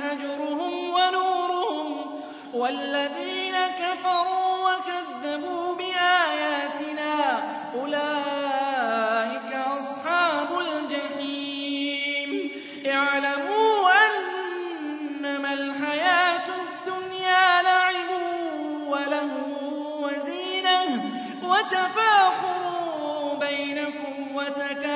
أَجْرُهُمْ وَنُورُهُمْ ۖ وَالَّذِينَ كَفَرُوا وَكَذَّبُوا بِآيَاتِنَا أُولَٰئِكَ أَصْحَابُ الْجَحِيمِ اعْلَمُوا أَنَّمَا الْحَيَاةُ الدُّنْيَا لَعِبٌ وَلَهْوٌ وَزِينَةٌ وَتَفَاخُرٌ بَيْنَكُمْ وَتَكَاثُرٌ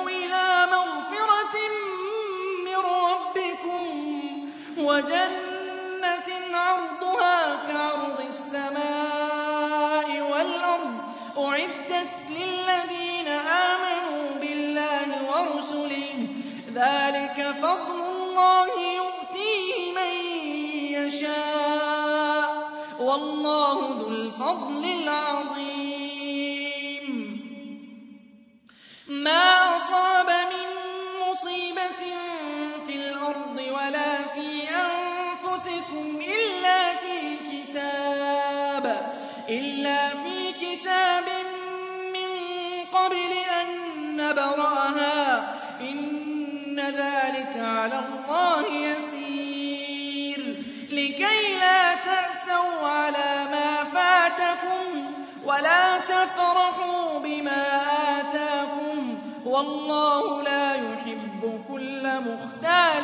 وَجَنَّةٍ عَرْضُهَا كَعَرْضِ السَّمَاءِ وَالْأَرْضِ أُعِدَّتْ لِلَّذِينَ آمَنُوا بِاللَّهِ وَرُسُلِهِ. ذَلِكَ فَضْلُ اللَّهِ يُؤْتِيهِ مَن يَشَاءُ. وَاللَّهُ ذُو الْفَضْلِ الْعَظِيمِ. مَا أَصَابَ مِن مُّصِيبَةٍ أَنفُسِكُمْ إلا في كتاب إلا في كتاب من قبل أن نبرأها إن ذلك على الله يسير. لكي لا تأسوا على ما فاتكم ولا تفرحوا بما آتاكم والله لا يحب كل مختال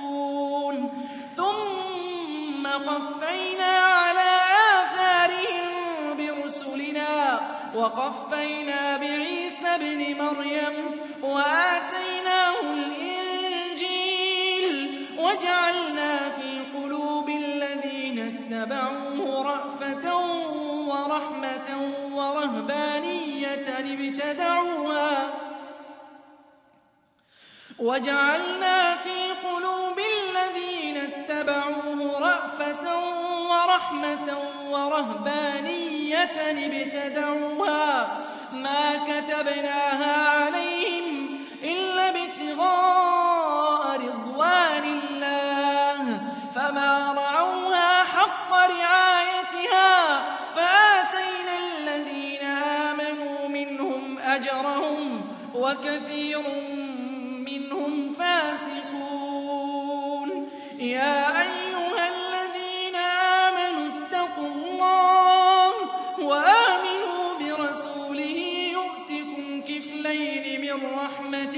وَقَفَّيْنَا عَلَىٰ آثَارِهِم بِرُسُلِنَا وَقَفَّيْنَا بِعِيسَى بن مَرْيَمَ وَآتَيْنَاهُ الْإِنجِيلَ وَجَعَلْنَا فِي قُلُوبِ الَّذِينَ اتَّبَعُوهُ رَأْفَةً وَرَحْمَةً وَرَهْبَانِيَّةً ابْتَدَعُوهَا وَجَعَلْنَا فِي قُلُوبِ وَرَحْمَةً وَرَهْبَانِيَّةً ابْتَدَعُوهَا مَا كَتَبْنَاهَا عَلَيْهِمْ إِلَّا ابْتِغَاءَ رِضْوَانِ اللَّهِ. فَمَا رَعَوْهَا حَقَّ رِعَايَتِهَا فَآتَيْنَا الَّذِينَ آمَنُوا مِنْهُمْ أَجْرَهُمْ وَكَثِيرٌ مِنْهُمْ فَاسِقُونَ. يَا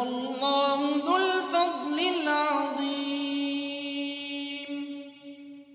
والله